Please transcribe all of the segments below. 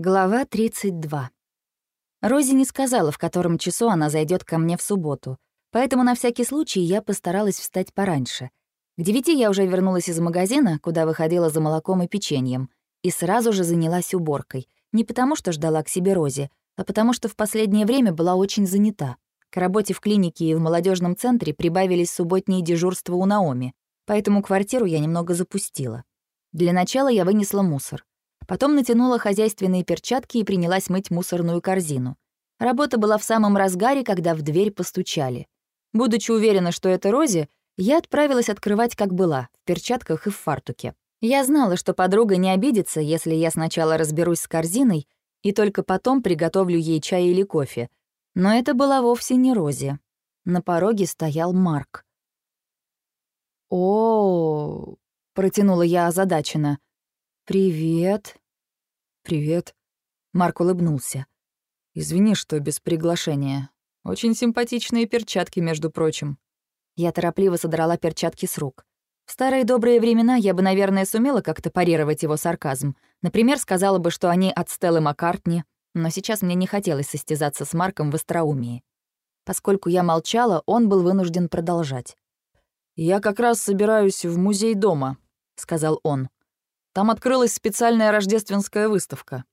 Глава 32. Рози не сказала, в котором часу она зайдет ко мне в субботу, поэтому на всякий случай я постаралась встать пораньше. К девяти я уже вернулась из магазина, куда выходила за молоком и печеньем, и сразу же занялась уборкой. Не потому, что ждала к себе Рози, а потому что в последнее время была очень занята. К работе в клинике и в молодежном центре прибавились субботние дежурства у Наоми, поэтому квартиру я немного запустила. Для начала я вынесла мусор. Потом натянула хозяйственные перчатки и принялась мыть мусорную корзину. Работа была в самом разгаре, когда в дверь постучали. Будучи уверена, что это Рози, я отправилась открывать, как была, в перчатках и в фартуке. Я знала, что подруга не обидится, если я сначала разберусь с корзиной и только потом приготовлю ей чай или кофе. Но это была вовсе не Рози. На пороге стоял Марк. «О, -о, -о протянула я озадаченно. «Привет». «Привет». Марк улыбнулся. «Извини, что без приглашения. Очень симпатичные перчатки, между прочим». Я торопливо содрала перчатки с рук. В старые добрые времена я бы, наверное, сумела как-то парировать его сарказм. Например, сказала бы, что они от Стеллы Маккартни, но сейчас мне не хотелось состязаться с Марком в остроумии. Поскольку я молчала, он был вынужден продолжать. «Я как раз собираюсь в музей дома», — сказал он. Там открылась специальная рождественская выставка.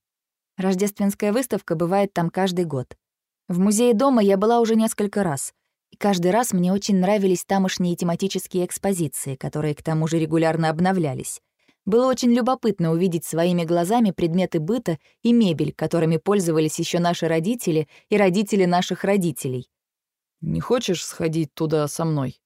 Рождественская выставка бывает там каждый год. В музее дома я была уже несколько раз, и каждый раз мне очень нравились тамошние тематические экспозиции, которые к тому же регулярно обновлялись. Было очень любопытно увидеть своими глазами предметы быта и мебель, которыми пользовались еще наши родители и родители наших родителей. «Не хочешь сходить туда со мной?»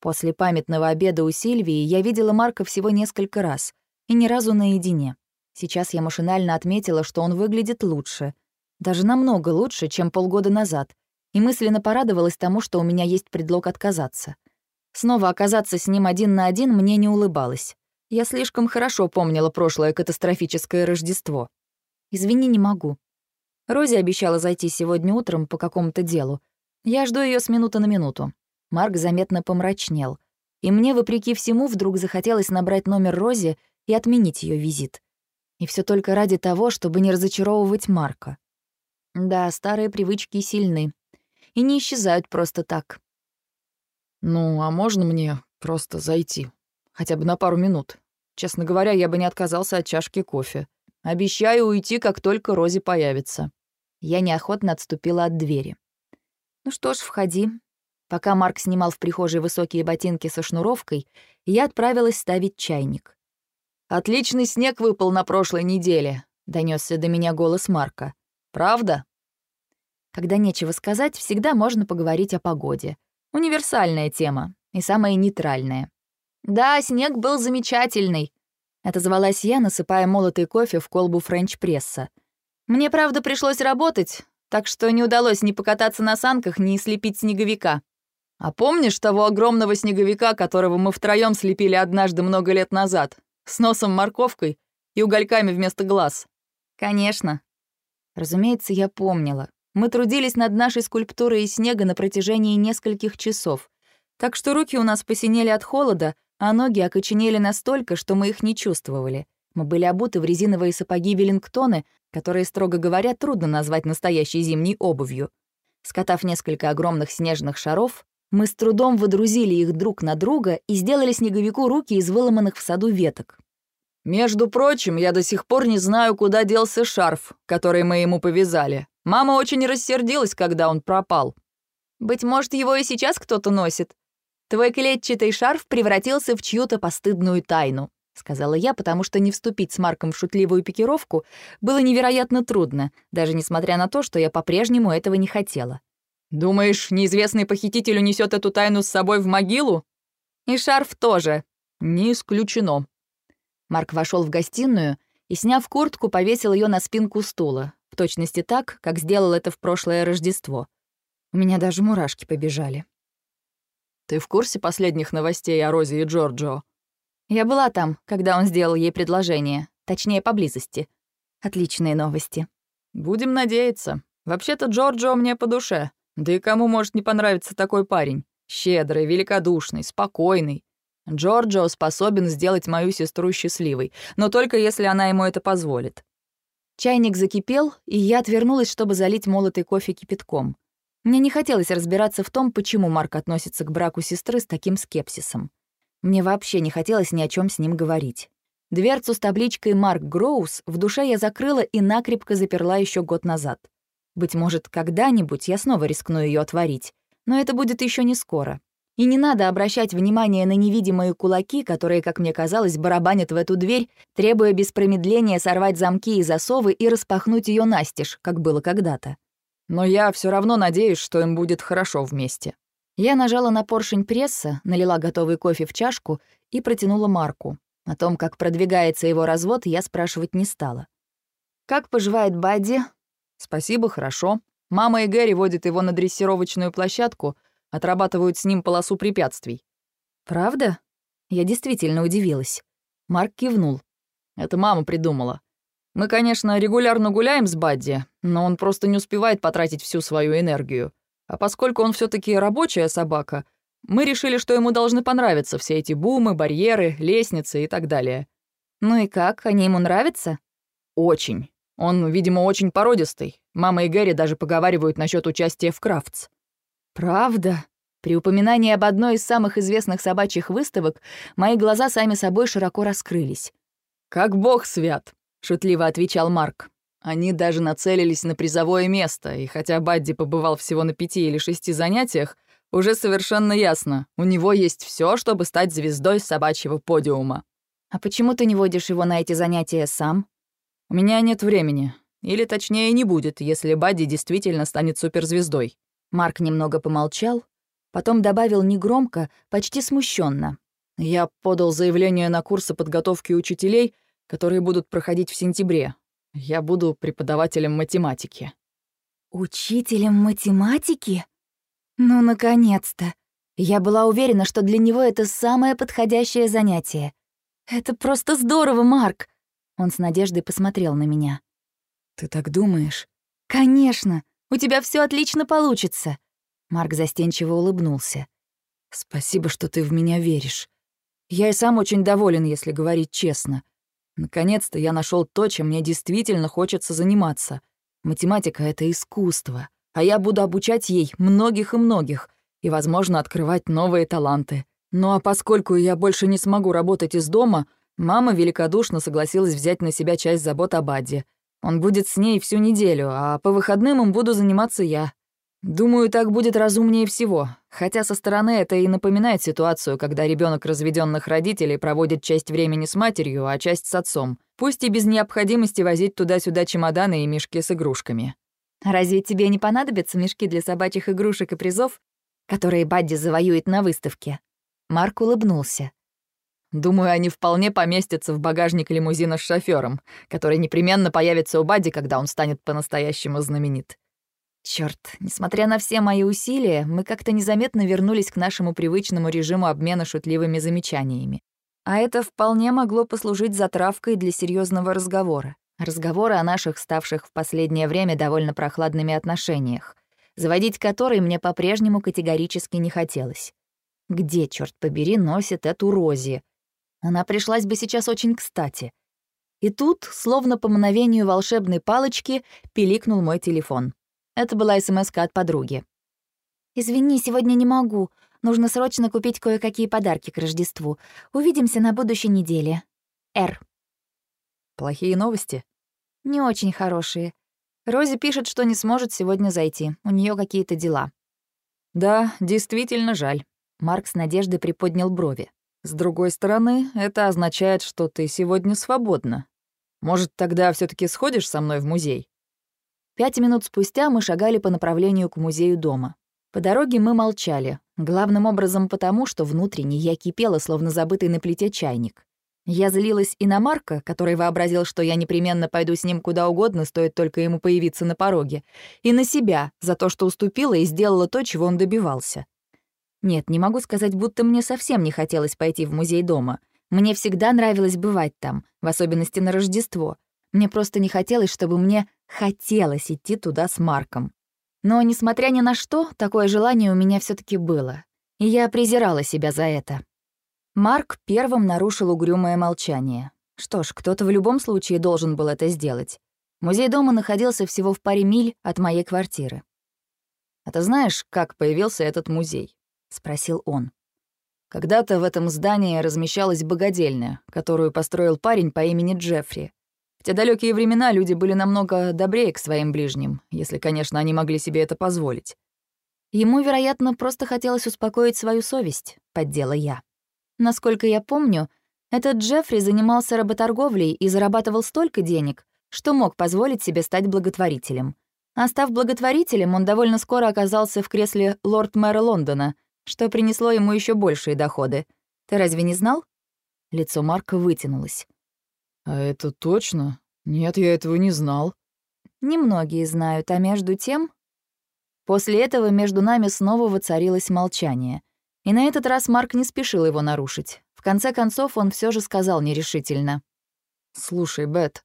После памятного обеда у Сильвии я видела Марка всего несколько раз — и ни разу наедине. Сейчас я машинально отметила, что он выглядит лучше. Даже намного лучше, чем полгода назад, и мысленно порадовалась тому, что у меня есть предлог отказаться. Снова оказаться с ним один на один мне не улыбалось. Я слишком хорошо помнила прошлое катастрофическое Рождество. Извини, не могу. Рози обещала зайти сегодня утром по какому-то делу. Я жду ее с минуты на минуту. Марк заметно помрачнел. И мне, вопреки всему, вдруг захотелось набрать номер Рози и отменить ее визит. И все только ради того, чтобы не разочаровывать Марка. Да, старые привычки сильны. И не исчезают просто так. «Ну, а можно мне просто зайти? Хотя бы на пару минут? Честно говоря, я бы не отказался от чашки кофе. Обещаю уйти, как только Рози появится». Я неохотно отступила от двери. «Ну что ж, входи». Пока Марк снимал в прихожей высокие ботинки со шнуровкой, я отправилась ставить чайник. «Отличный снег выпал на прошлой неделе», — донесся до меня голос Марка. «Правда?» Когда нечего сказать, всегда можно поговорить о погоде. Универсальная тема и самая нейтральная. «Да, снег был замечательный», — отозвалась я, насыпая молотый кофе в колбу френч-пресса. «Мне, правда, пришлось работать, так что не удалось ни покататься на санках, ни слепить снеговика. А помнишь того огромного снеговика, которого мы втроем слепили однажды много лет назад? С носом морковкой и угольками вместо глаз. Конечно. Разумеется, я помнила. Мы трудились над нашей скульптурой из снега на протяжении нескольких часов. Так что руки у нас посинели от холода, а ноги окоченели настолько, что мы их не чувствовали. Мы были обуты в резиновые сапоги Веллингтоны, которые, строго говоря, трудно назвать настоящей зимней обувью. Скотав несколько огромных снежных шаров, мы с трудом выдрузили их друг на друга и сделали снеговику руки из выломанных в саду веток. «Между прочим, я до сих пор не знаю, куда делся шарф, который мы ему повязали. Мама очень рассердилась, когда он пропал». «Быть может, его и сейчас кто-то носит. Твой клетчатый шарф превратился в чью-то постыдную тайну», — сказала я, потому что не вступить с Марком в шутливую пикировку было невероятно трудно, даже несмотря на то, что я по-прежнему этого не хотела. «Думаешь, неизвестный похититель унесет эту тайну с собой в могилу?» «И шарф тоже». «Не исключено». Марк вошел в гостиную и, сняв куртку, повесил ее на спинку стула, в точности так, как сделал это в прошлое Рождество. У меня даже мурашки побежали. «Ты в курсе последних новостей о Розе и Джорджо?» «Я была там, когда он сделал ей предложение, точнее, поблизости. Отличные новости». «Будем надеяться. Вообще-то Джорджо мне по душе. Да и кому может не понравиться такой парень? Щедрый, великодушный, спокойный. Джорджо способен сделать мою сестру счастливой, но только если она ему это позволит. Чайник закипел, и я отвернулась, чтобы залить молотый кофе кипятком. Мне не хотелось разбираться в том, почему Марк относится к браку сестры с таким скепсисом. Мне вообще не хотелось ни о чем с ним говорить. Дверцу с табличкой «Марк Гроус» в душе я закрыла и накрепко заперла еще год назад. Быть может, когда-нибудь я снова рискну ее отворить, но это будет еще не скоро. И не надо обращать внимание на невидимые кулаки, которые, как мне казалось, барабанят в эту дверь, требуя без промедления сорвать замки и засовы и распахнуть ее настежь, как было когда-то. Но я все равно надеюсь, что им будет хорошо вместе. Я нажала на поршень пресса, налила готовый кофе в чашку и протянула Марку. О том, как продвигается его развод, я спрашивать не стала. «Как поживает Бадди?» «Спасибо, хорошо. Мама и Гэри водят его на дрессировочную площадку, отрабатывают с ним полосу препятствий». «Правда?» Я действительно удивилась. Марк кивнул. «Это мама придумала. Мы, конечно, регулярно гуляем с Бадди, но он просто не успевает потратить всю свою энергию. А поскольку он все таки рабочая собака, мы решили, что ему должны понравиться все эти бумы, барьеры, лестницы и так далее. Ну и как, они ему нравятся? Очень. Он, видимо, очень породистый. Мама и Гэри даже поговаривают насчет участия в Крафтс. Правда? При упоминании об одной из самых известных собачьих выставок мои глаза сами собой широко раскрылись. «Как бог свят», — шутливо отвечал Марк. Они даже нацелились на призовое место, и хотя Бадди побывал всего на пяти или шести занятиях, уже совершенно ясно, у него есть все, чтобы стать звездой собачьего подиума. «А почему ты не водишь его на эти занятия сам?» «У меня нет времени. Или точнее не будет, если Бадди действительно станет суперзвездой». Марк немного помолчал, потом добавил негромко, почти смущенно. «Я подал заявление на курсы подготовки учителей, которые будут проходить в сентябре. Я буду преподавателем математики». «Учителем математики? Ну, наконец-то! Я была уверена, что для него это самое подходящее занятие. Это просто здорово, Марк!» Он с надеждой посмотрел на меня. «Ты так думаешь?» «Конечно! У тебя все отлично получится!» Марк застенчиво улыбнулся. «Спасибо, что ты в меня веришь. Я и сам очень доволен, если говорить честно. Наконец-то я нашел то, чем мне действительно хочется заниматься. Математика — это искусство, а я буду обучать ей многих и многих, и, возможно, открывать новые таланты. Ну а поскольку я больше не смогу работать из дома, Мама великодушно согласилась взять на себя часть забот об Адде. Он будет с ней всю неделю, а по выходным им буду заниматься я. Думаю, так будет разумнее всего. Хотя со стороны это и напоминает ситуацию, когда ребенок разведенных родителей проводит часть времени с матерью, а часть с отцом. Пусть и без необходимости возить туда-сюда чемоданы и мешки с игрушками. «Разве тебе не понадобятся мешки для собачьих игрушек и призов, которые Бадди завоюет на выставке?» Марк улыбнулся. Думаю, они вполне поместятся в багажник лимузина с шофёром, который непременно появится у Бадди, когда он станет по-настоящему знаменит. Чёрт, несмотря на все мои усилия, мы как-то незаметно вернулись к нашему привычному режиму обмена шутливыми замечаниями. А это вполне могло послужить затравкой для серьезного разговора. Разговора о наших ставших в последнее время довольно прохладными отношениях, заводить который мне по-прежнему категорически не хотелось. Где, черт побери, носит эту Рози? Она пришлась бы сейчас очень кстати. И тут, словно по мгновению волшебной палочки, пиликнул мой телефон. Это была смс от подруги. «Извини, сегодня не могу. Нужно срочно купить кое-какие подарки к Рождеству. Увидимся на будущей неделе. Р». «Плохие новости?» «Не очень хорошие. Рози пишет, что не сможет сегодня зайти. У нее какие-то дела». «Да, действительно жаль». Марк с надеждой приподнял брови. С другой стороны, это означает, что ты сегодня свободна. Может, тогда все таки сходишь со мной в музей?» Пять минут спустя мы шагали по направлению к музею дома. По дороге мы молчали, главным образом потому, что внутренне я кипела, словно забытый на плите чайник. Я злилась и на Марка, который вообразил, что я непременно пойду с ним куда угодно, стоит только ему появиться на пороге, и на себя за то, что уступила и сделала то, чего он добивался. Нет, не могу сказать, будто мне совсем не хотелось пойти в музей дома. Мне всегда нравилось бывать там, в особенности на Рождество. Мне просто не хотелось, чтобы мне хотелось идти туда с Марком. Но, несмотря ни на что, такое желание у меня все таки было. И я презирала себя за это. Марк первым нарушил угрюмое молчание. Что ж, кто-то в любом случае должен был это сделать. Музей дома находился всего в паре миль от моей квартиры. «А ты знаешь, как появился этот музей?» — спросил он. Когда-то в этом здании размещалась богадельня, которую построил парень по имени Джеффри. В те далекие времена люди были намного добрее к своим ближним, если, конечно, они могли себе это позволить. Ему, вероятно, просто хотелось успокоить свою совесть, поддела я. Насколько я помню, этот Джеффри занимался работорговлей и зарабатывал столько денег, что мог позволить себе стать благотворителем. А став благотворителем, он довольно скоро оказался в кресле лорд-мэра Лондона — что принесло ему еще большие доходы. Ты разве не знал?» Лицо Марка вытянулось. «А это точно? Нет, я этого не знал». «Немногие знают, а между тем...» После этого между нами снова воцарилось молчание. И на этот раз Марк не спешил его нарушить. В конце концов, он все же сказал нерешительно. «Слушай, Бет».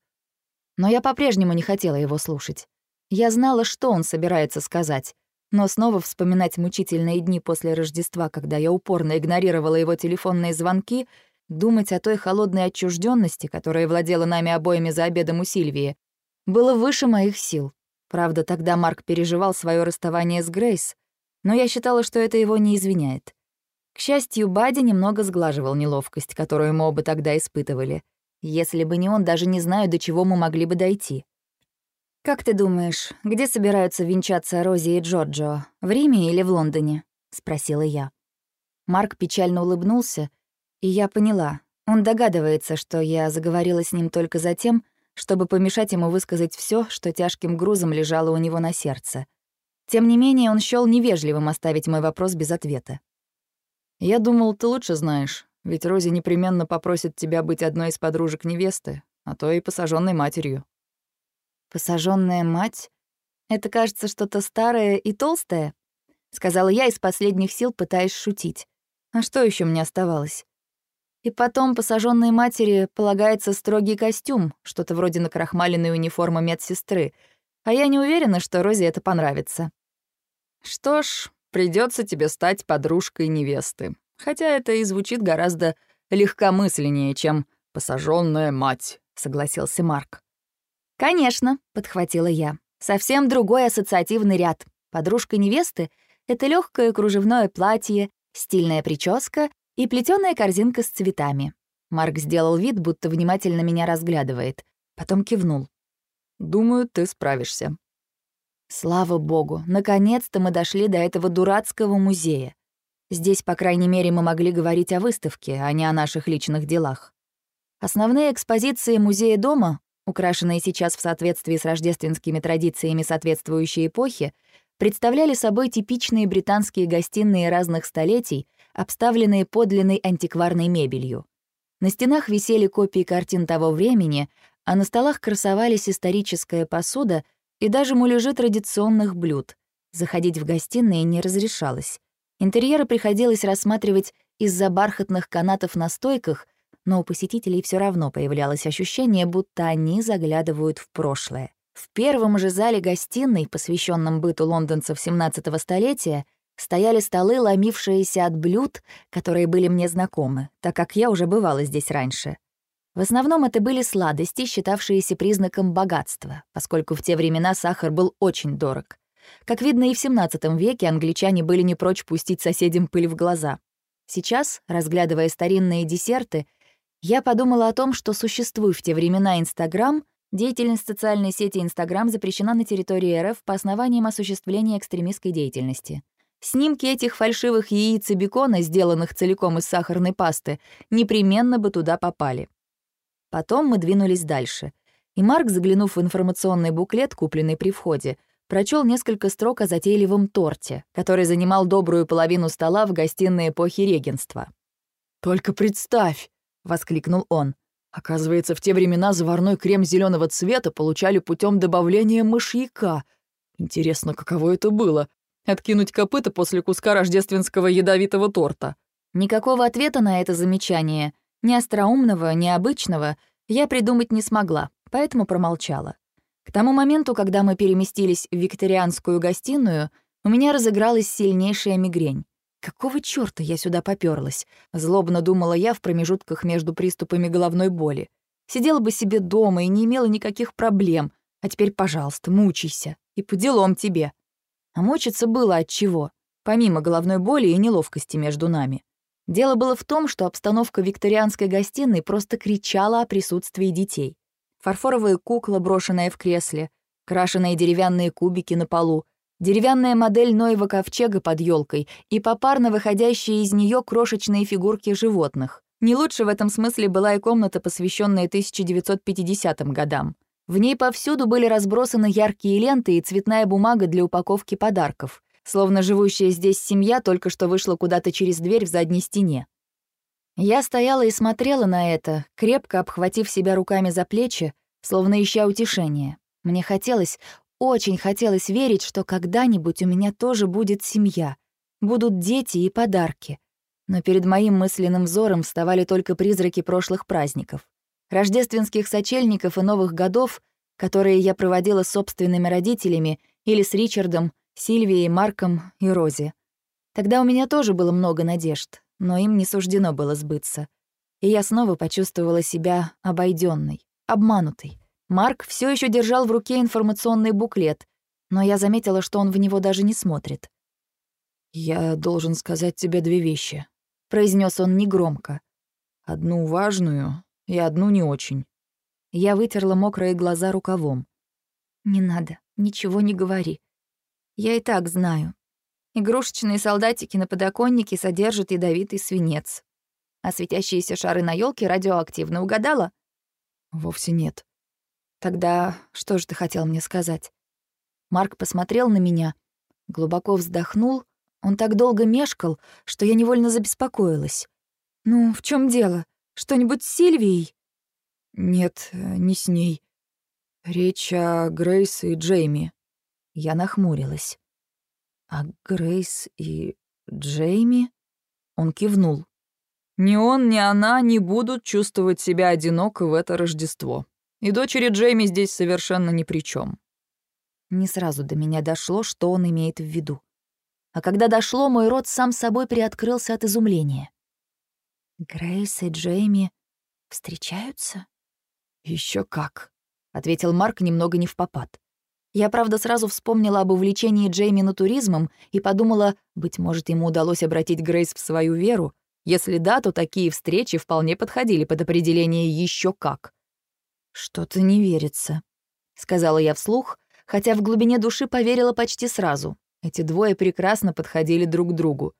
Но я по-прежнему не хотела его слушать. Я знала, что он собирается сказать. Но снова вспоминать мучительные дни после Рождества, когда я упорно игнорировала его телефонные звонки, думать о той холодной отчужденности, которая владела нами обоими за обедом у Сильвии, было выше моих сил. Правда, тогда Марк переживал свое расставание с Грейс, но я считала, что это его не извиняет. К счастью, Бади немного сглаживал неловкость, которую мы оба тогда испытывали. Если бы не он, даже не знаю, до чего мы могли бы дойти. «Как ты думаешь, где собираются венчаться Рози и Джорджо? В Риме или в Лондоне?» — спросила я. Марк печально улыбнулся, и я поняла. Он догадывается, что я заговорила с ним только за тем, чтобы помешать ему высказать все, что тяжким грузом лежало у него на сердце. Тем не менее, он счёл невежливым оставить мой вопрос без ответа. «Я думал, ты лучше знаешь, ведь Рози непременно попросит тебя быть одной из подружек невесты, а то и посаженной матерью». Посаженная мать? Это, кажется, что-то старое и толстое? Сказала я из последних сил, пытаясь шутить. А что еще мне оставалось? И потом посаженной матери полагается строгий костюм, что-то вроде накрахмаленной униформы медсестры, а я не уверена, что Розе это понравится. Что ж, придется тебе стать подружкой невесты. Хотя это и звучит гораздо легкомысленнее, чем посаженная мать, согласился Марк. «Конечно», — подхватила я. «Совсем другой ассоциативный ряд. Подружка невесты — это легкое кружевное платье, стильная прическа и плетеная корзинка с цветами». Марк сделал вид, будто внимательно меня разглядывает. Потом кивнул. «Думаю, ты справишься». Слава богу, наконец-то мы дошли до этого дурацкого музея. Здесь, по крайней мере, мы могли говорить о выставке, а не о наших личных делах. Основные экспозиции музея дома украшенные сейчас в соответствии с рождественскими традициями соответствующей эпохи, представляли собой типичные британские гостиные разных столетий, обставленные подлинной антикварной мебелью. На стенах висели копии картин того времени, а на столах красовались историческая посуда и даже муляжи традиционных блюд. Заходить в гостиные не разрешалось. Интерьеры приходилось рассматривать из-за бархатных канатов на стойках — но у посетителей все равно появлялось ощущение, будто они заглядывают в прошлое. В первом же зале гостиной, посвященном быту лондонцев 17-го столетия, стояли столы, ломившиеся от блюд, которые были мне знакомы, так как я уже бывала здесь раньше. В основном это были сладости, считавшиеся признаком богатства, поскольку в те времена сахар был очень дорог. Как видно, и в XVII веке англичане были не прочь пустить соседям пыль в глаза. Сейчас, разглядывая старинные десерты, я подумала о том, что существует в те времена Инстаграм, деятельность социальной сети Инстаграм запрещена на территории РФ по основаниям осуществления экстремистской деятельности. Снимки этих фальшивых яиц и бекона, сделанных целиком из сахарной пасты, непременно бы туда попали. Потом мы двинулись дальше. И Марк, заглянув в информационный буклет, купленный при входе, прочел несколько строк о затейливом торте, который занимал добрую половину стола в гостиной эпохи регенства. «Только представь!» — воскликнул он. «Оказывается, в те времена заварной крем зеленого цвета получали путем добавления мышьяка. Интересно, каково это было? Откинуть копыта после куска рождественского ядовитого торта?» Никакого ответа на это замечание, ни остроумного, ни обычного, я придумать не смогла, поэтому промолчала. К тому моменту, когда мы переместились в викторианскую гостиную, у меня разыгралась сильнейшая мигрень. Какого чёрта я сюда попёрлась? Злобно думала я в промежутках между приступами головной боли. Сидела бы себе дома и не имела никаких проблем. А теперь, пожалуйста, мучайся. И по делам тебе. А мучиться было от чего? Помимо головной боли и неловкости между нами. Дело было в том, что обстановка викторианской гостиной просто кричала о присутствии детей. Фарфоровая кукла, брошенная в кресле, крашеные деревянные кубики на полу, деревянная модель Ноева ковчега под елкой и попарно выходящие из нее крошечные фигурки животных. Не лучше в этом смысле была и комната, посвященная 1950 годам. В ней повсюду были разбросаны яркие ленты и цветная бумага для упаковки подарков, словно живущая здесь семья только что вышла куда-то через дверь в задней стене. Я стояла и смотрела на это, крепко обхватив себя руками за плечи, словно ища утешения. Мне хотелось, очень хотелось верить, что когда-нибудь у меня тоже будет семья, будут дети и подарки. Но перед моим мысленным взором вставали только призраки прошлых праздников. Рождественских сочельников и Новых годов, которые я проводила с собственными родителями или с Ричардом, Сильвией, Марком и Рози. Тогда у меня тоже было много надежд, но им не суждено было сбыться. И я снова почувствовала себя обойденной, обманутой. Марк все еще держал в руке информационный буклет, но я заметила, что он в него даже не смотрит. «Я должен сказать тебе две вещи», — произнес он негромко. «Одну важную и одну не очень». Я вытерла мокрые глаза рукавом. «Не надо, ничего не говори. Я и так знаю. Игрушечные солдатики на подоконнике содержат ядовитый свинец. А светящиеся шары на елке радиоактивно угадала?» «Вовсе нет», Тогда что же ты хотел мне сказать? Марк посмотрел на меня, глубоко вздохнул. Он так долго мешкал, что я невольно забеспокоилась. «Ну, в чем дело? Что-нибудь с Сильвией?» «Нет, не с ней. Речь о Грейс и Джейми». Я нахмурилась. «А Грейс и Джейми?» Он кивнул. «Ни он, ни она не будут чувствовать себя одиноко в это Рождество. И дочери Джейми здесь совершенно ни при чем. Не сразу до меня дошло, что он имеет в виду. А когда дошло, мой рот сам собой приоткрылся от изумления. Грейс и Джейми встречаются? Еще как, ответил Марк немного не в попад. Я, правда, сразу вспомнила об увлечении Джейми натуризмом и подумала, быть может, ему удалось обратить Грейс в свою веру. Если да, то такие встречи вполне подходили под определение еще как. «Что-то не верится», — сказала я вслух, хотя в глубине души поверила почти сразу. Эти двое прекрасно подходили друг к другу.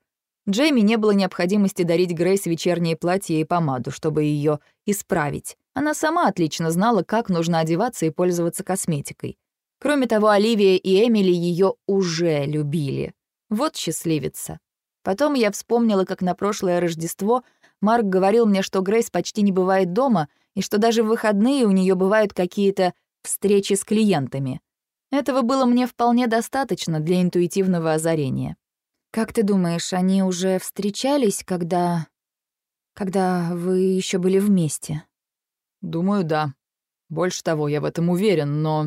Джейми не было необходимости дарить Грейс вечернее платье и помаду, чтобы ее исправить. Она сама отлично знала, как нужно одеваться и пользоваться косметикой. Кроме того, Оливия и Эмили ее уже любили. Вот счастливица. Потом я вспомнила, как на прошлое Рождество Марк говорил мне, что Грейс почти не бывает дома — и что даже в выходные у нее бывают какие-то встречи с клиентами. Этого было мне вполне достаточно для интуитивного озарения. «Как ты думаешь, они уже встречались, когда... когда вы еще были вместе?» «Думаю, да. Больше того, я в этом уверен, но...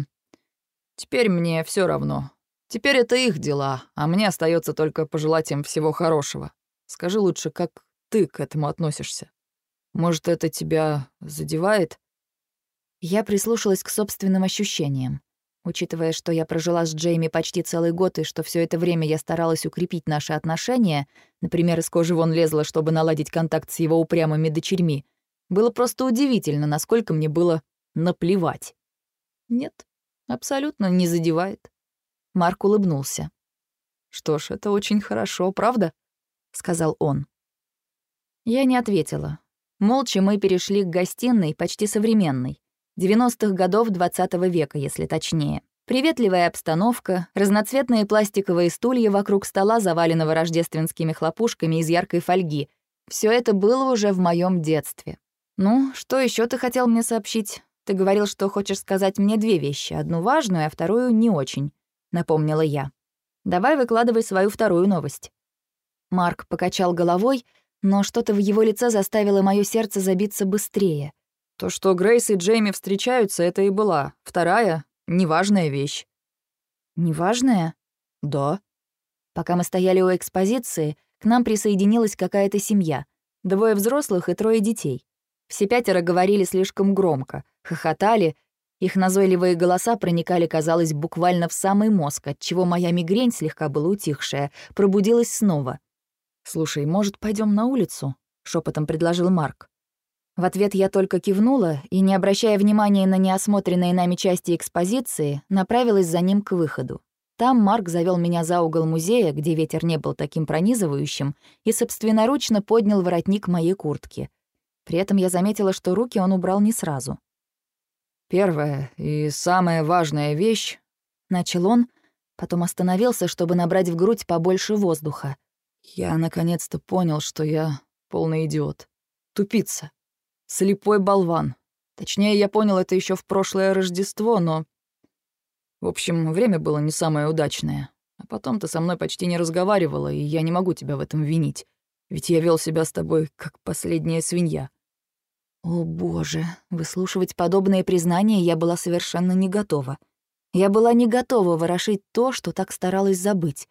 Теперь мне все равно. Теперь это их дела, а мне остается только пожелать им всего хорошего. Скажи лучше, как ты к этому относишься?» Может, это тебя задевает?» Я прислушалась к собственным ощущениям. Учитывая, что я прожила с Джейми почти целый год и что все это время я старалась укрепить наши отношения, например, из кожи вон лезла, чтобы наладить контакт с его упрямыми дочерьми, было просто удивительно, насколько мне было наплевать. Нет, абсолютно не задевает. Марк улыбнулся. «Что ж, это очень хорошо, правда?» — сказал он. Я не ответила, Молча мы перешли к гостиной, почти современной. 90-х годов 20 -го века, если точнее. Приветливая обстановка, разноцветные пластиковые стулья вокруг стола, заваленного рождественскими хлопушками из яркой фольги. Все это было уже в моем детстве. «Ну, что еще ты хотел мне сообщить? Ты говорил, что хочешь сказать мне две вещи, одну важную, а вторую не очень», — напомнила я. «Давай выкладывай свою вторую новость». Марк покачал головой, но что-то в его лице заставило мое сердце забиться быстрее. То, что Грейс и Джейми встречаются, это и была. Вторая — неважная вещь. Неважная? Да. Пока мы стояли у экспозиции, к нам присоединилась какая-то семья. Двое взрослых и трое детей. Все пятеро говорили слишком громко, хохотали, Их назойливые голоса проникали, казалось, буквально в самый мозг, отчего моя мигрень, слегка была утихшая, пробудилась снова. «Слушай, может, пойдем на улицу?» — шепотом предложил Марк. В ответ я только кивнула и, не обращая внимания на неосмотренные нами части экспозиции, направилась за ним к выходу. Там Марк завел меня за угол музея, где ветер не был таким пронизывающим, и собственноручно поднял воротник моей куртки. При этом я заметила, что руки он убрал не сразу. «Первая и самая важная вещь», — начал он, потом остановился, чтобы набрать в грудь побольше воздуха. «Я наконец-то понял, что я полный идиот. Тупица. Слепой болван. Точнее, я понял это еще в прошлое Рождество, но... В общем, время было не самое удачное. А потом ты со мной почти не разговаривала, и я не могу тебя в этом винить. Ведь я вел себя с тобой как последняя свинья. О боже, выслушивать подобные признания я была совершенно не готова. Я была не готова ворошить то, что так старалась забыть.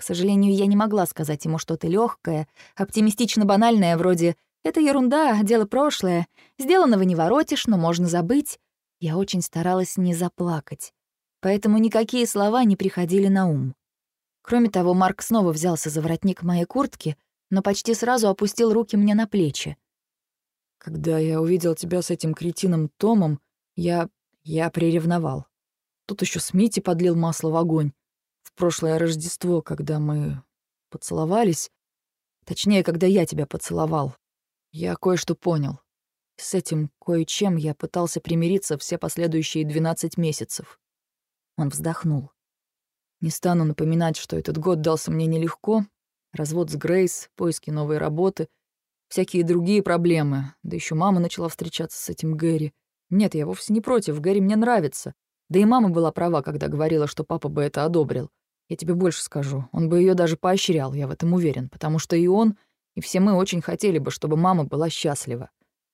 К сожалению, я не могла сказать ему что-то легкое, оптимистично-банальное, вроде «это ерунда, дело прошлое, сделанного не воротишь, но можно забыть». Я очень старалась не заплакать, поэтому никакие слова не приходили на ум. Кроме того, Марк снова взялся за воротник моей куртки, но почти сразу опустил руки мне на плечи. Когда я увидел тебя с этим кретином Томом, я... я приревновал. Тут еще Смити подлил масло в огонь. Прошлое Рождество, когда мы поцеловались, точнее, когда я тебя поцеловал, я кое-что понял. С этим кое-чем я пытался примириться все последующие 12 месяцев. Он вздохнул. Не стану напоминать, что этот год дался мне нелегко. Развод с Грейс, поиски новой работы — всякие другие проблемы. Да еще мама начала встречаться с этим Гэри. Нет, я вовсе не против, Гэри мне нравится. Да и мама была права, когда говорила, что папа бы это одобрил. Я тебе больше скажу, он бы ее даже поощрял, я в этом уверен, потому что и он, и все мы очень хотели бы, чтобы мама была счастлива.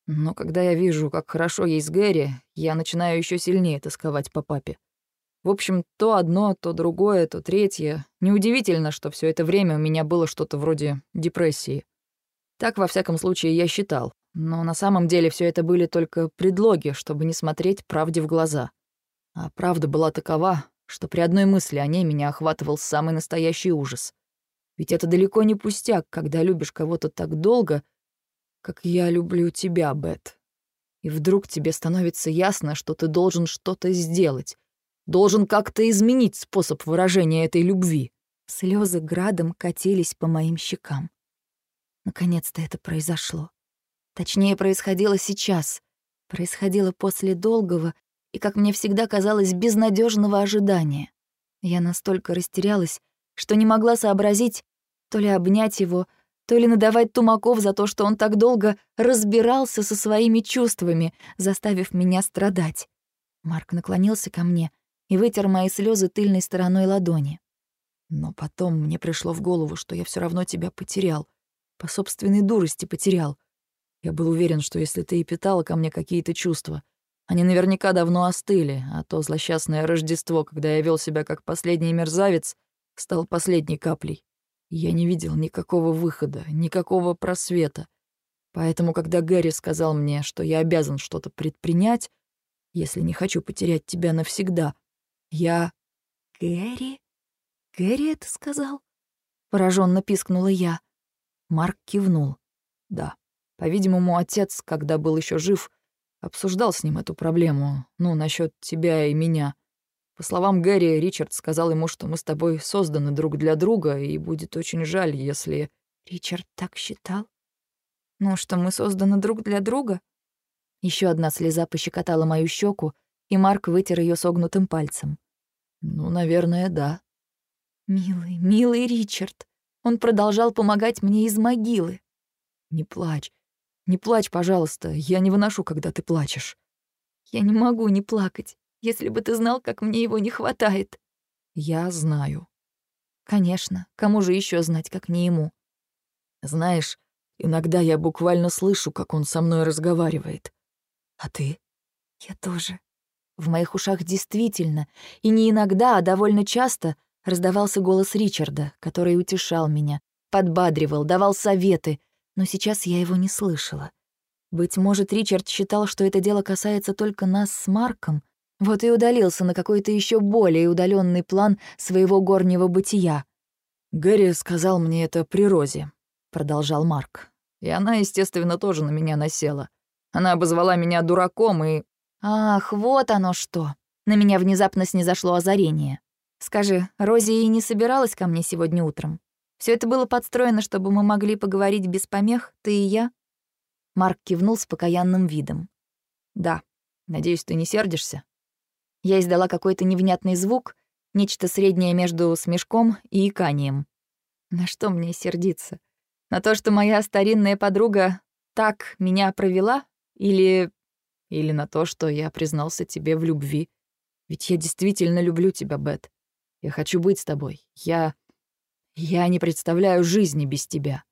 Но когда я вижу, как хорошо ей с Гэри, я начинаю еще сильнее тосковать по папе. В общем, то одно, то другое, то третье. Неудивительно, что все это время у меня было что-то вроде депрессии. Так, во всяком случае, я считал. Но на самом деле все это были только предлоги, чтобы не смотреть правде в глаза. А правда была такова, что при одной мысли о ней меня охватывал самый настоящий ужас. Ведь это далеко не пустяк, когда любишь кого-то так долго, как я люблю тебя, Бет. И вдруг тебе становится ясно, что ты должен что-то сделать, должен как-то изменить способ выражения этой любви. Слезы градом катились по моим щекам. Наконец-то это произошло. Точнее, происходило сейчас. Происходило после долгого и, как мне всегда казалось, безнадежного ожидания. Я настолько растерялась, что не могла сообразить, то ли обнять его, то ли надавать тумаков за то, что он так долго разбирался со своими чувствами, заставив меня страдать. Марк наклонился ко мне и вытер мои слезы тыльной стороной ладони. Но потом мне пришло в голову, что я все равно тебя потерял. По собственной дурости потерял. Я был уверен, что если ты и питала ко мне какие-то чувства, они наверняка давно остыли, а то злосчастное Рождество, когда я вел себя как последний мерзавец, стал последней каплей. Я не видел никакого выхода, никакого просвета. Поэтому, когда Гэри сказал мне, что я обязан что-то предпринять, если не хочу потерять тебя навсегда, я... «Гэри? Гэри это сказал?» Пораженно пискнула я. Марк кивнул. Да. По-видимому, отец, когда был еще жив, обсуждал с ним эту проблему, ну, насчет тебя и меня. По словам Гэри, Ричард сказал ему, что мы с тобой созданы друг для друга, и будет очень жаль, если... Ричард так считал? Ну, что мы созданы друг для друга? Еще одна слеза пощекотала мою щеку, и Марк вытер ее согнутым пальцем. Ну, наверное, да. Милый, милый Ричард. Он продолжал помогать мне из могилы. «Не плачь. Не плачь, пожалуйста. Я не выношу, когда ты плачешь». «Я не могу не плакать, если бы ты знал, как мне его не хватает». «Я знаю». «Конечно. Кому же еще знать, как не ему?» «Знаешь, иногда я буквально слышу, как он со мной разговаривает. А ты?» «Я тоже. В моих ушах действительно, и не иногда, а довольно часто Раздавался голос Ричарда, который утешал меня, подбадривал, давал советы, но сейчас я его не слышала. Быть может, Ричард считал, что это дело касается только нас с Марком, Вот и удалился на какой-то еще более удаленный план своего горнего бытия. «Гэри сказал мне это при Розе», — продолжал Марк. «И она, естественно, тоже на меня насела. Она обозвала меня дураком и...» «Ах, вот оно что!» На меня внезапно снизошло озарение. «Скажи, Рози и не собиралась ко мне сегодня утром? Все это было подстроено, чтобы мы могли поговорить без помех, ты и я?» Марк кивнул с покаянным видом. «Да. Надеюсь, ты не сердишься?» Я издала какой-то невнятный звук, нечто среднее между смешком и иканием. На что мне сердиться? На то, что моя старинная подруга так меня провела? Или... Или на то, что я признался тебе в любви? Ведь я действительно люблю тебя, Бет. Я хочу быть с тобой. Я... Я не представляю жизни без тебя».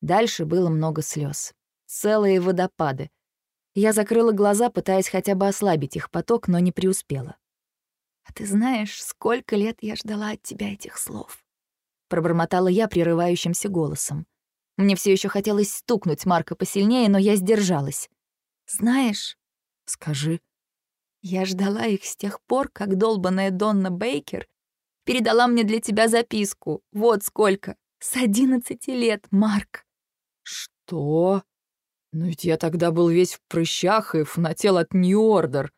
Дальше было много слез, Целые водопады. Я закрыла глаза, пытаясь хотя бы ослабить их поток, но не преуспела. «А ты знаешь, сколько лет я ждала от тебя этих слов?» Пробормотала я прерывающимся голосом. Мне все еще хотелось стукнуть Марка посильнее, но я сдержалась. «Знаешь...» «Скажи...» Я ждала их с тех пор, как долбаная Донна Бейкер передала мне для тебя записку. Вот сколько. С одиннадцати лет, Марк. Что? Ну ведь я тогда был весь в прыщах и фанател от Нью-Ордер.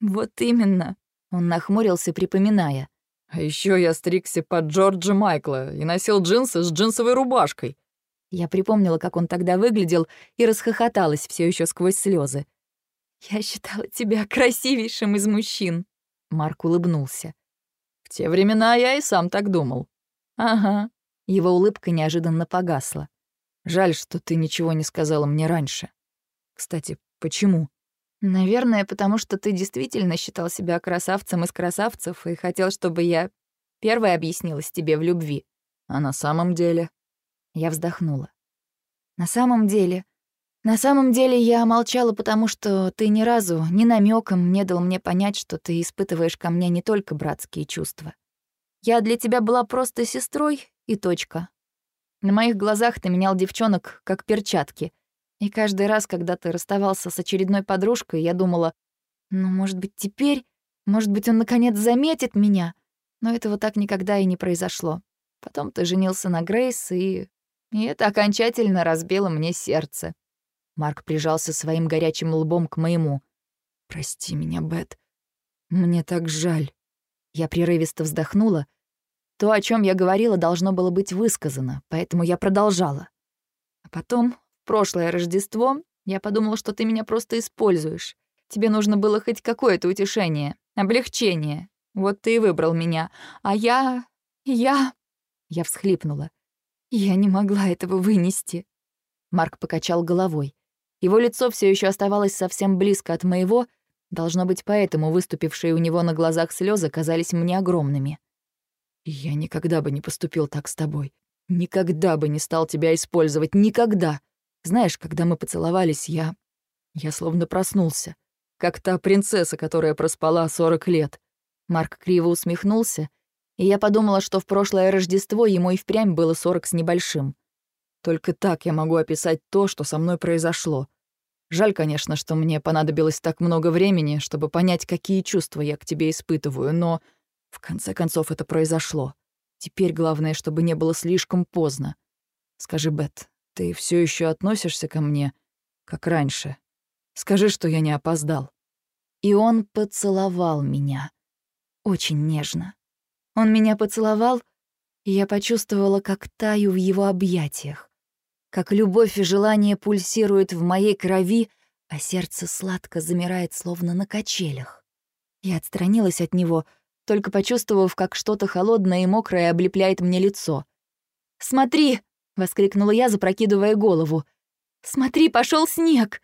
Вот именно. Он нахмурился, припоминая. А еще я стригся под Джорджа Майкла и носил джинсы с джинсовой рубашкой. Я припомнила, как он тогда выглядел, и расхохоталась все еще сквозь слезы. «Я считала тебя красивейшим из мужчин», — Марк улыбнулся те времена я и сам так думал». «Ага». Его улыбка неожиданно погасла. «Жаль, что ты ничего не сказала мне раньше. Кстати, почему?» «Наверное, потому что ты действительно считал себя красавцем из красавцев и хотел, чтобы я первая объяснилась тебе в любви». «А на самом деле?» Я вздохнула. «На самом деле...» На самом деле я молчала, потому что ты ни разу, ни намеком не дал мне понять, что ты испытываешь ко мне не только братские чувства. Я для тебя была просто сестрой и точка. На моих глазах ты менял девчонок, как перчатки. И каждый раз, когда ты расставался с очередной подружкой, я думала, ну, может быть, теперь, может быть, он наконец заметит меня. Но этого так никогда и не произошло. Потом ты женился на Грейс, и... И это окончательно разбило мне сердце. Марк прижался своим горячим лбом к моему. «Прости меня, Бет. Мне так жаль». Я прерывисто вздохнула. То, о чем я говорила, должно было быть высказано, поэтому я продолжала. А потом, в прошлое Рождество, я подумала, что ты меня просто используешь. Тебе нужно было хоть какое-то утешение, облегчение. Вот ты и выбрал меня. А я... я... Я всхлипнула. Я не могла этого вынести. Марк покачал головой. Его лицо все еще оставалось совсем близко от моего, должно быть, поэтому выступившие у него на глазах слезы казались мне огромными. «Я никогда бы не поступил так с тобой. Никогда бы не стал тебя использовать. Никогда. Знаешь, когда мы поцеловались, я... Я словно проснулся. Как та принцесса, которая проспала сорок лет». Марк криво усмехнулся, и я подумала, что в прошлое Рождество ему и впрямь было сорок с небольшим. Только так я могу описать то, что со мной произошло. Жаль, конечно, что мне понадобилось так много времени, чтобы понять, какие чувства я к тебе испытываю, но в конце концов это произошло. Теперь главное, чтобы не было слишком поздно. Скажи, Бет, ты все еще относишься ко мне, как раньше? Скажи, что я не опоздал. И он поцеловал меня. Очень нежно. Он меня поцеловал, и я почувствовала, как таю в его объятиях как любовь и желание пульсируют в моей крови, а сердце сладко замирает, словно на качелях. Я отстранилась от него, только почувствовав, как что-то холодное и мокрое облепляет мне лицо. «Смотри!» — воскликнула я, запрокидывая голову. «Смотри, пошел снег!»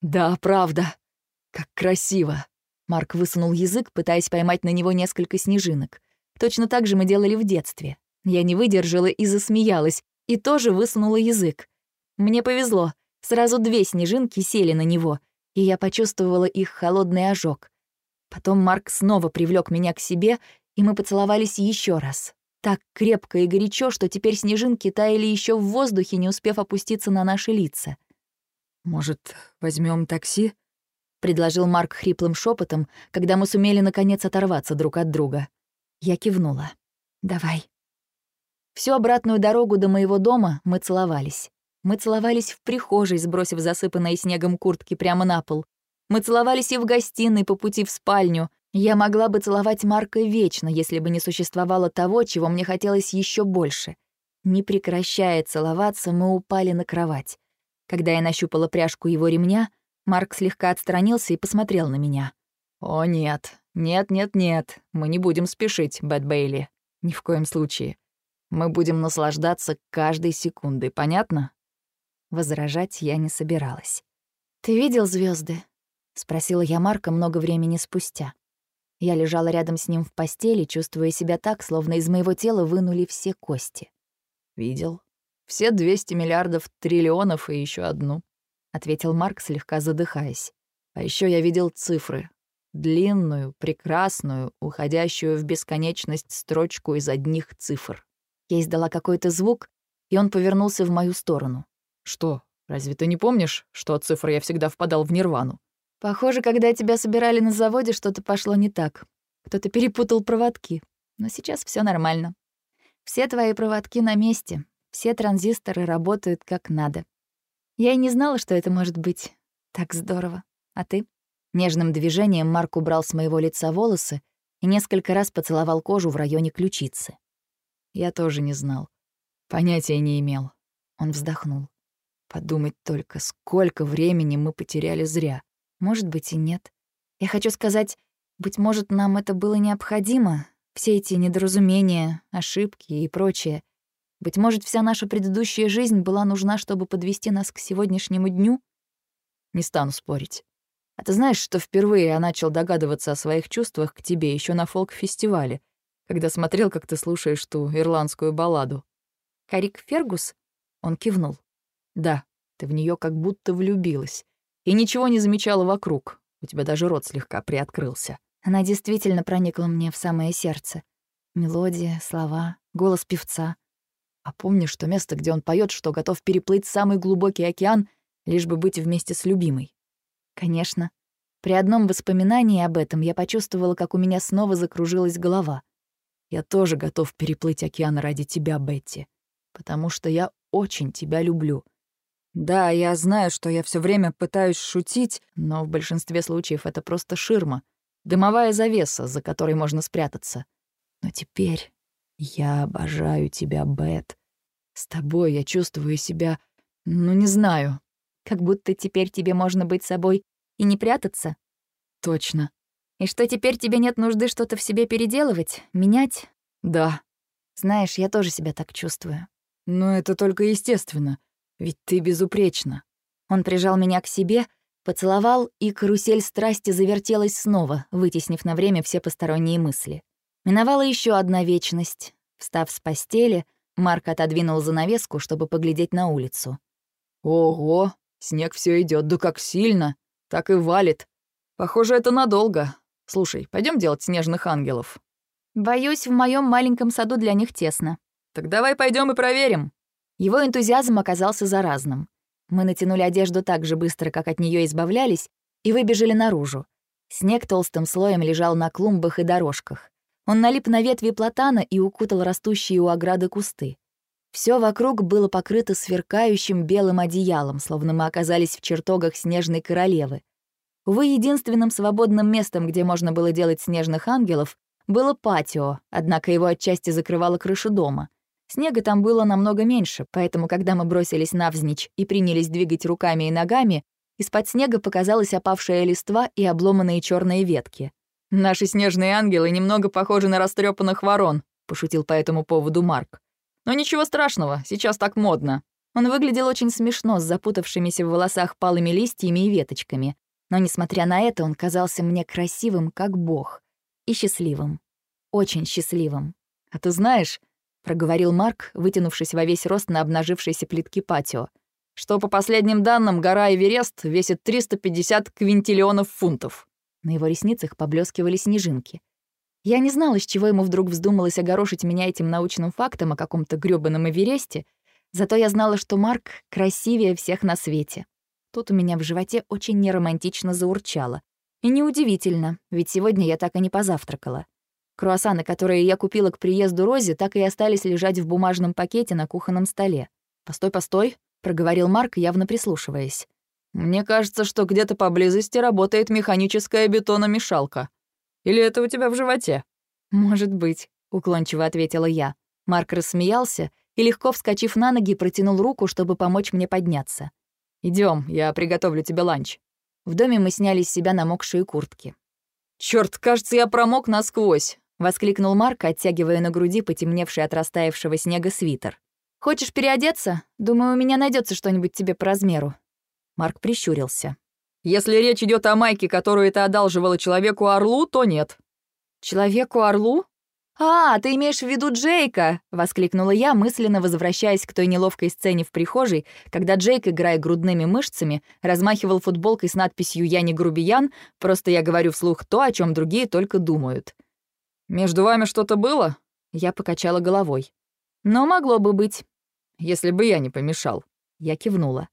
«Да, правда. Как красиво!» Марк высунул язык, пытаясь поймать на него несколько снежинок. Точно так же мы делали в детстве. Я не выдержала и засмеялась, и тоже высунула язык. Мне повезло. Сразу две снежинки сели на него, и я почувствовала их холодный ожог. Потом Марк снова привлек меня к себе, и мы поцеловались еще раз. Так крепко и горячо, что теперь снежинки таяли еще в воздухе, не успев опуститься на наши лица. «Может, возьмем такси?» — предложил Марк хриплым шепотом, когда мы сумели наконец оторваться друг от друга. Я кивнула. «Давай». Всю обратную дорогу до моего дома мы целовались. Мы целовались в прихожей, сбросив засыпанные снегом куртки прямо на пол. Мы целовались и в гостиной по пути в спальню. Я могла бы целовать Марка вечно, если бы не существовало того, чего мне хотелось еще больше. Не прекращая целоваться, мы упали на кровать. Когда я нащупала пряжку его ремня, Марк слегка отстранился и посмотрел на меня. «О, нет. Нет, нет, нет. Мы не будем спешить, Бэт Бейли. Ни в коем случае. Мы будем наслаждаться каждой секундой, понятно?» Возражать я не собиралась. «Ты видел звезды? спросила я Марка много времени спустя. Я лежала рядом с ним в постели, чувствуя себя так, словно из моего тела вынули все кости. «Видел. Все 200 миллиардов триллионов и еще одну», — ответил Марк, слегка задыхаясь. «А еще я видел цифры. Длинную, прекрасную, уходящую в бесконечность строчку из одних цифр. Я издала какой-то звук, и он повернулся в мою сторону. «Что, разве ты не помнишь, что от цифр я всегда впадал в нирвану?» «Похоже, когда тебя собирали на заводе, что-то пошло не так. Кто-то перепутал проводки. Но сейчас все нормально. Все твои проводки на месте, все транзисторы работают как надо. Я и не знала, что это может быть так здорово. А ты?» Нежным движением Марк убрал с моего лица волосы и несколько раз поцеловал кожу в районе ключицы. Я тоже не знал. Понятия не имел. Он вздохнул. Подумать только, сколько времени мы потеряли зря. Может быть и нет. Я хочу сказать, быть может, нам это было необходимо, все эти недоразумения, ошибки и прочее. Быть может, вся наша предыдущая жизнь была нужна, чтобы подвести нас к сегодняшнему дню? Не стану спорить. А ты знаешь, что впервые я начал догадываться о своих чувствах к тебе еще на фолк-фестивале, когда смотрел, как ты слушаешь ту ирландскую балладу? Карик Фергус? Он кивнул. Да, ты в нее как будто влюбилась. И ничего не замечала вокруг. У тебя даже рот слегка приоткрылся. Она действительно проникла мне в самое сердце. Мелодия, слова, голос певца. А помнишь то место, где он поет, что готов переплыть самый глубокий океан, лишь бы быть вместе с любимой? Конечно. При одном воспоминании об этом я почувствовала, как у меня снова закружилась голова. Я тоже готов переплыть океан ради тебя, Бетти, потому что я очень тебя люблю. Да, я знаю, что я все время пытаюсь шутить, но в большинстве случаев это просто ширма, дымовая завеса, за которой можно спрятаться. Но теперь я обожаю тебя, Бет. С тобой я чувствую себя, ну, не знаю, как будто теперь тебе можно быть собой и не прятаться. Точно. И что теперь тебе нет нужды что-то в себе переделывать, менять? Да. Знаешь, я тоже себя так чувствую. Но это только естественно, ведь ты безупречна. Он прижал меня к себе, поцеловал, и карусель страсти завертелась снова, вытеснив на время все посторонние мысли. Миновала еще одна вечность. Встав с постели, Марк отодвинул занавеску, чтобы поглядеть на улицу. «Ого, Снег все идет, да как сильно. Так и валит. Похоже, это надолго. Слушай, пойдем делать снежных ангелов. Боюсь, в моем маленьком саду для них тесно. Так давай пойдем и проверим. Его энтузиазм оказался заразным. Мы натянули одежду так же быстро, как от нее избавлялись, и выбежали наружу. Снег толстым слоем лежал на клумбах и дорожках. Он налип на ветви платана и укутал растущие у ограды кусты. Все вокруг было покрыто сверкающим белым одеялом, словно мы оказались в чертогах снежной королевы. Увы, единственным свободным местом, где можно было делать снежных ангелов, было патио, однако его отчасти закрывала крыша дома. Снега там было намного меньше, поэтому, когда мы бросились навзничь и принялись двигать руками и ногами, из-под снега показалась опавшая листва и обломанные черные ветки. «Наши снежные ангелы немного похожи на растрепанных ворон», — пошутил по этому поводу Марк. Но ничего страшного, сейчас так модно. Он выглядел очень смешно, с запутавшимися в волосах палыми листьями и веточками. Но, несмотря на это, он казался мне красивым, как бог. И счастливым. Очень счастливым. «А ты знаешь», — проговорил Марк, вытянувшись во весь рост на обнажившейся плитке патио, что, по последним данным, гора Эверест весит 350 квинтиллионов фунтов. На его ресницах поблескивали снежинки. Я не знала, с чего ему вдруг вздумалось огорошить меня этим научным фактом о каком-то грёбаном Эвересте, зато я знала, что Марк красивее всех на свете. Тут у меня в животе очень неромантично заурчало. И неудивительно, ведь сегодня я так и не позавтракала. Круассаны, которые я купила к приезду Рози, так и остались лежать в бумажном пакете на кухонном столе. «Постой, постой», — проговорил Марк, явно прислушиваясь. «Мне кажется, что где-то поблизости работает механическая бетономешалка. Или это у тебя в животе?» «Может быть», — уклончиво ответила я. Марк рассмеялся и, легко вскочив на ноги, протянул руку, чтобы помочь мне подняться. Идем, я приготовлю тебе ланч». В доме мы сняли с себя намокшие куртки. «Чёрт, кажется, я промок насквозь!» — воскликнул Марк, оттягивая на груди потемневший от растаявшего снега свитер. «Хочешь переодеться? Думаю, у меня найдется что-нибудь тебе по размеру». Марк прищурился. «Если речь идет о майке, которую ты одалживала человеку-орлу, то нет». «Человеку-орлу?» «А, ты имеешь в виду Джейка!» — воскликнула я, мысленно возвращаясь к той неловкой сцене в прихожей, когда Джейк, играя грудными мышцами, размахивал футболкой с надписью «Я не грубиян», просто я говорю вслух то, о чем другие только думают. «Между вами что-то было?» Я покачала головой. «Но могло бы быть, если бы я не помешал». Я кивнула.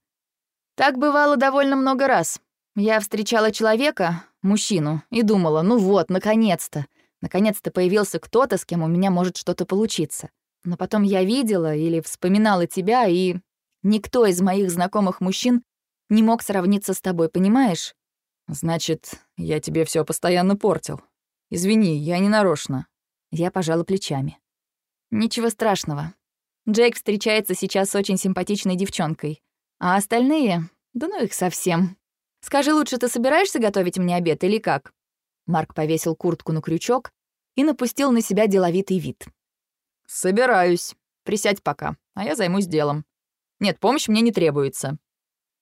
«Так бывало довольно много раз. Я встречала человека, мужчину, и думала, ну вот, наконец-то. Наконец-то появился кто-то, с кем у меня может что-то получиться. Но потом я видела или вспоминала тебя, и никто из моих знакомых мужчин не мог сравниться с тобой, понимаешь? Значит, я тебе все постоянно портил. Извини, я не нарочно. Я пожала плечами. Ничего страшного. Джейк встречается сейчас с очень симпатичной девчонкой. А остальные? Да ну их совсем. Скажи, лучше ты собираешься готовить мне обед или как? Марк повесил куртку на крючок и напустил на себя деловитый вид. «Собираюсь. Присядь пока, а я займусь делом. Нет, помощь мне не требуется».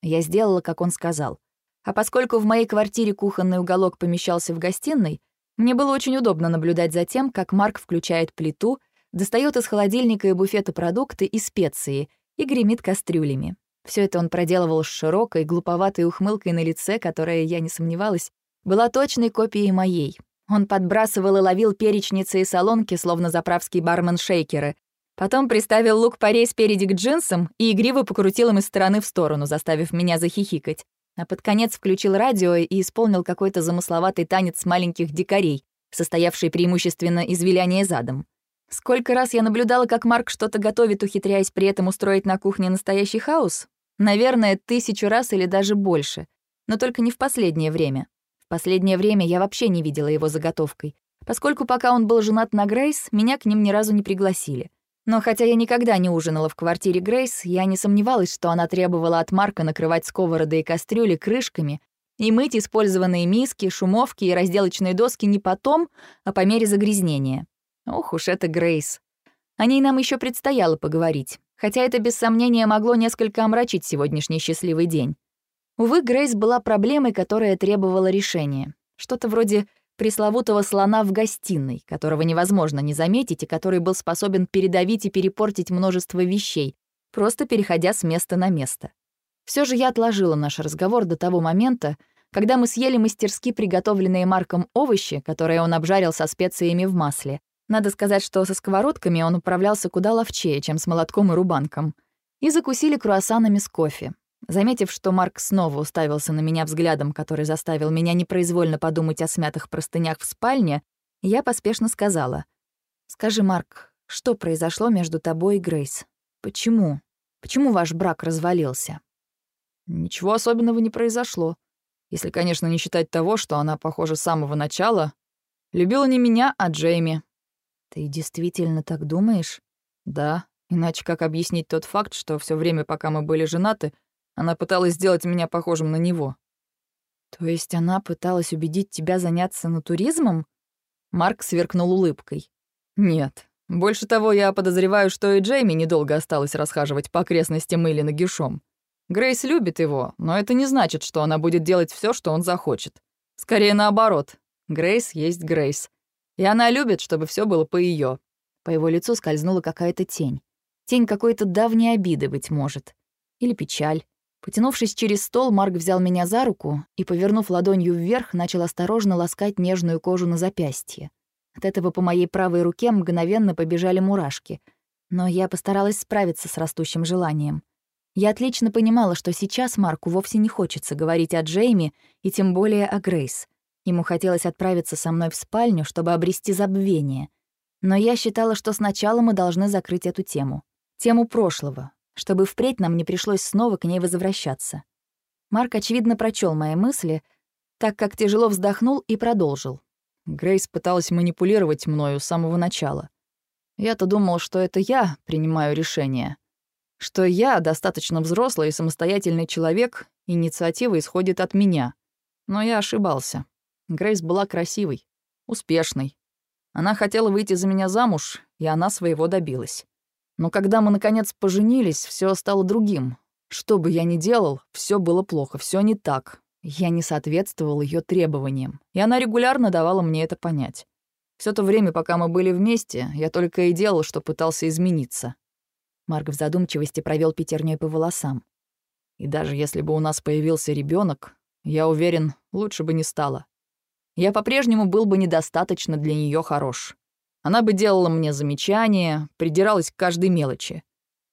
Я сделала, как он сказал. А поскольку в моей квартире кухонный уголок помещался в гостиной, мне было очень удобно наблюдать за тем, как Марк включает плиту, достает из холодильника и буфета продукты и специи и гремит кастрюлями. Все это он проделывал с широкой, глуповатой ухмылкой на лице, которая, я не сомневалась, была точной копией моей. Он подбрасывал и ловил перечницы и солонки, словно заправский бармен шейкеры. Потом приставил лук-порей спереди к джинсам и игриво покрутил им из стороны в сторону, заставив меня захихикать. А под конец включил радио и исполнил какой-то замысловатый танец маленьких дикарей, состоявший преимущественно из виляния задом. Сколько раз я наблюдала, как Марк что-то готовит, ухитряясь при этом устроить на кухне настоящий хаос? Наверное, тысячу раз или даже больше. Но только не в последнее время. Последнее время я вообще не видела его заготовкой, поскольку пока он был женат на Грейс, меня к ним ни разу не пригласили. Но хотя я никогда не ужинала в квартире Грейс, я не сомневалась, что она требовала от Марка накрывать сковороды и кастрюли крышками и мыть использованные миски, шумовки и разделочные доски не потом, а по мере загрязнения. Ох уж это Грейс. О ней нам еще предстояло поговорить, хотя это без сомнения могло несколько омрачить сегодняшний счастливый день. Увы, Грейс была проблемой, которая требовала решения. Что-то вроде пресловутого слона в гостиной, которого невозможно не заметить и который был способен передавить и перепортить множество вещей, просто переходя с места на место. Все же я отложила наш разговор до того момента, когда мы съели мастерски приготовленные Марком овощи, которые он обжарил со специями в масле. Надо сказать, что со сковородками он управлялся куда ловчее, чем с молотком и рубанком. И закусили круассанами с кофе, Заметив, что Марк снова уставился на меня взглядом, который заставил меня непроизвольно подумать о смятых простынях в спальне, я поспешно сказала. «Скажи, Марк, что произошло между тобой и Грейс? Почему? Почему ваш брак развалился?» «Ничего особенного не произошло. Если, конечно, не считать того, что она, похоже, с самого начала любила не меня, а Джейми». «Ты действительно так думаешь?» «Да. Иначе как объяснить тот факт, что все время, пока мы были женаты, — она пыталась сделать меня похожим на него. То есть она пыталась убедить тебя заняться натуризмом? Марк сверкнул улыбкой. Нет. Больше того, я подозреваю, что и Джейми недолго осталось расхаживать по окрестностям или нагишом. Грейс любит его, но это не значит, что она будет делать все, что он захочет. Скорее наоборот. Грейс есть Грейс. И она любит, чтобы все было по ее. По его лицу скользнула какая-то тень. Тень какой-то давней обиды, быть может. Или печаль. Потянувшись через стол, Марк взял меня за руку и, повернув ладонью вверх, начал осторожно ласкать нежную кожу на запястье. От этого по моей правой руке мгновенно побежали мурашки, но я постаралась справиться с растущим желанием. Я отлично понимала, что сейчас Марку вовсе не хочется говорить о Джейми и тем более о Грейс. Ему хотелось отправиться со мной в спальню, чтобы обрести забвение. Но я считала, что сначала мы должны закрыть эту тему. Тему прошлого, чтобы впредь нам не пришлось снова к ней возвращаться. Марк, очевидно, прочел мои мысли, так как тяжело вздохнул и продолжил. Грейс пыталась манипулировать мною с самого начала. Я-то думал, что это я принимаю решение. Что я достаточно взрослый и самостоятельный человек, инициатива исходит от меня. Но я ошибался. Грейс была красивой, успешной. Она хотела выйти за меня замуж, и она своего добилась. Но когда мы, наконец, поженились, все стало другим. Что бы я ни делал, все было плохо, все не так. Я не соответствовал ее требованиям, и она регулярно давала мне это понять. Все то время, пока мы были вместе, я только и делал, что пытался измениться. Марк в задумчивости провел пятерней по волосам. И даже если бы у нас появился ребенок, я уверен, лучше бы не стало. Я по-прежнему был бы недостаточно для нее хорош. Она бы делала мне замечания, придиралась к каждой мелочи.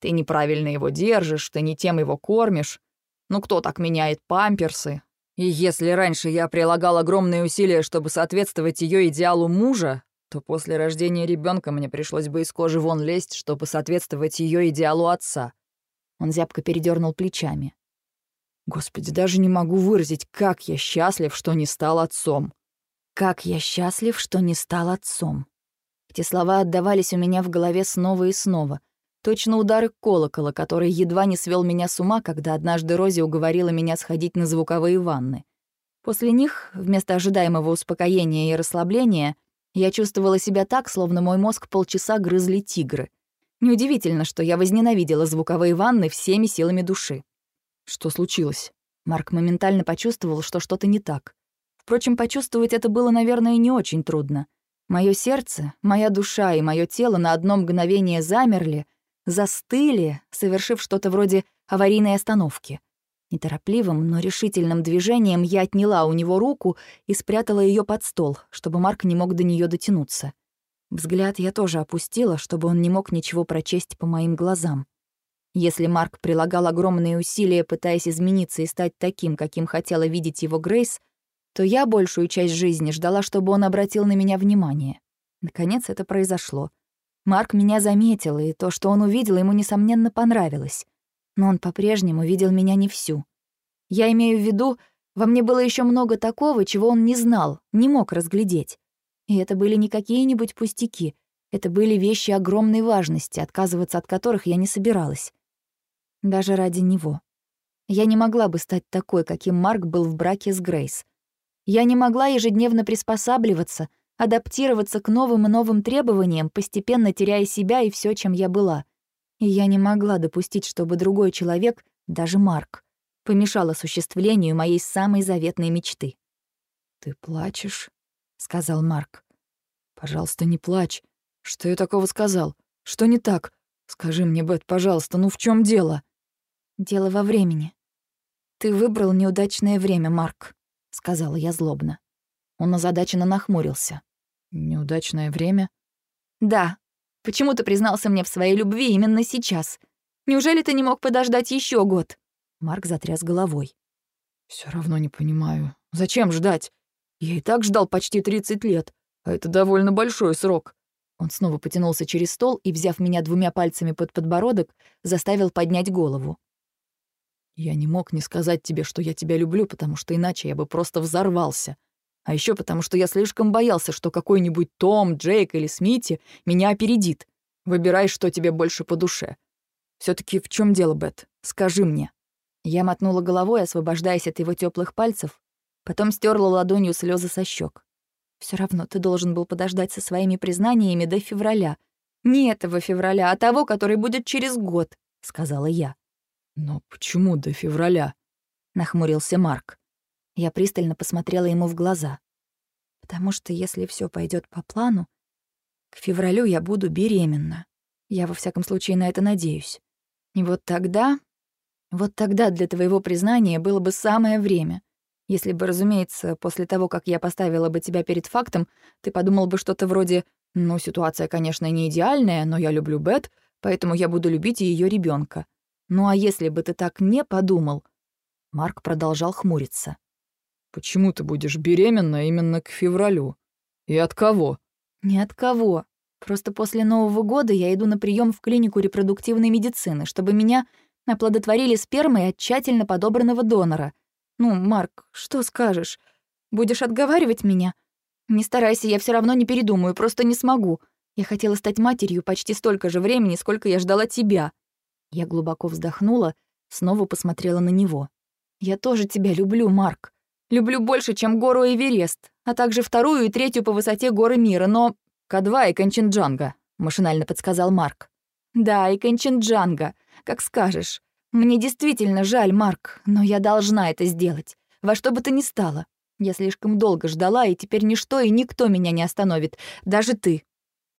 Ты неправильно его держишь, ты не тем его кормишь. Ну кто так меняет памперсы? И если раньше я прилагал огромные усилия, чтобы соответствовать ее идеалу мужа, то после рождения ребенка мне пришлось бы из кожи вон лезть, чтобы соответствовать ее идеалу отца. Он зябко передернул плечами. Господи, даже не могу выразить, как я счастлив, что не стал отцом. Как я счастлив, что не стал отцом. Эти слова отдавались у меня в голове снова и снова. Точно удары колокола, который едва не свел меня с ума, когда однажды Рози уговорила меня сходить на звуковые ванны. После них, вместо ожидаемого успокоения и расслабления, я чувствовала себя так, словно мой мозг полчаса грызли тигры. Неудивительно, что я возненавидела звуковые ванны всеми силами души. Что случилось? Марк моментально почувствовал, что что-то не так. Впрочем, почувствовать это было, наверное, не очень трудно. Мое сердце, моя душа и мое тело на одно мгновение замерли, застыли, совершив что-то вроде аварийной остановки. Неторопливым, но решительным движением я отняла у него руку и спрятала ее под стол, чтобы Марк не мог до нее дотянуться. Взгляд я тоже опустила, чтобы он не мог ничего прочесть по моим глазам. Если Марк прилагал огромные усилия, пытаясь измениться и стать таким, каким хотела видеть его Грейс, то я большую часть жизни ждала, чтобы он обратил на меня внимание. Наконец это произошло. Марк меня заметил, и то, что он увидел, ему, несомненно, понравилось. Но он по-прежнему видел меня не всю. Я имею в виду, во мне было еще много такого, чего он не знал, не мог разглядеть. И это были не какие-нибудь пустяки, это были вещи огромной важности, отказываться от которых я не собиралась. Даже ради него. Я не могла бы стать такой, каким Марк был в браке с Грейс. Я не могла ежедневно приспосабливаться, адаптироваться к новым и новым требованиям, постепенно теряя себя и все, чем я была. И я не могла допустить, чтобы другой человек, даже Марк, помешал осуществлению моей самой заветной мечты. «Ты плачешь?» — сказал Марк. «Пожалуйста, не плачь. Что я такого сказал? Что не так? Скажи мне, Бет, пожалуйста, ну в чем дело?» «Дело во времени. Ты выбрал неудачное время, Марк. — сказала я злобно. Он озадаченно нахмурился. «Неудачное время?» «Да. Почему ты признался мне в своей любви именно сейчас? Неужели ты не мог подождать еще год?» Марк затряс головой. Все равно не понимаю. Зачем ждать? Я и так ждал почти 30 лет, а это довольно большой срок». Он снова потянулся через стол и, взяв меня двумя пальцами под подбородок, заставил поднять голову. Я не мог не сказать тебе, что я тебя люблю, потому что иначе я бы просто взорвался. А еще потому, что я слишком боялся, что какой-нибудь Том, Джейк или Смити меня опередит. Выбирай, что тебе больше по душе. все таки в чем дело, Бет? Скажи мне». Я мотнула головой, освобождаясь от его теплых пальцев, потом стерла ладонью слезы со щек. Все равно ты должен был подождать со своими признаниями до февраля. Не этого февраля, а того, который будет через год», — сказала я. «Но почему до февраля?» — нахмурился Марк. Я пристально посмотрела ему в глаза. «Потому что если все пойдет по плану, к февралю я буду беременна. Я во всяком случае на это надеюсь. И вот тогда... Вот тогда для твоего признания было бы самое время. Если бы, разумеется, после того, как я поставила бы тебя перед фактом, ты подумал бы что-то вроде «Ну, ситуация, конечно, не идеальная, но я люблю Бет, поэтому я буду любить ее ребенка. Ну а если бы ты так не подумал? Марк продолжал хмуриться. Почему ты будешь беременна именно к февралю? И от кого? Ни от кого. Просто после Нового года я иду на прием в клинику репродуктивной медицины, чтобы меня оплодотворили спермой от тщательно подобранного донора. Ну, Марк, что скажешь? Будешь отговаривать меня? Не старайся, я все равно не передумаю, просто не смогу. Я хотела стать матерью почти столько же времени, сколько я ждала тебя. Я глубоко вздохнула, снова посмотрела на него. Я тоже тебя люблю, Марк. Люблю больше, чем гору Эверест, а также вторую и третью по высоте горы мира, но... К2 и Конченджанга, машинально подсказал Марк. Да, и Конченджанга, как скажешь. Мне действительно жаль, Марк, но я должна это сделать. Во что бы то ни стало. Я слишком долго ждала, и теперь ничто и никто меня не остановит. Даже ты.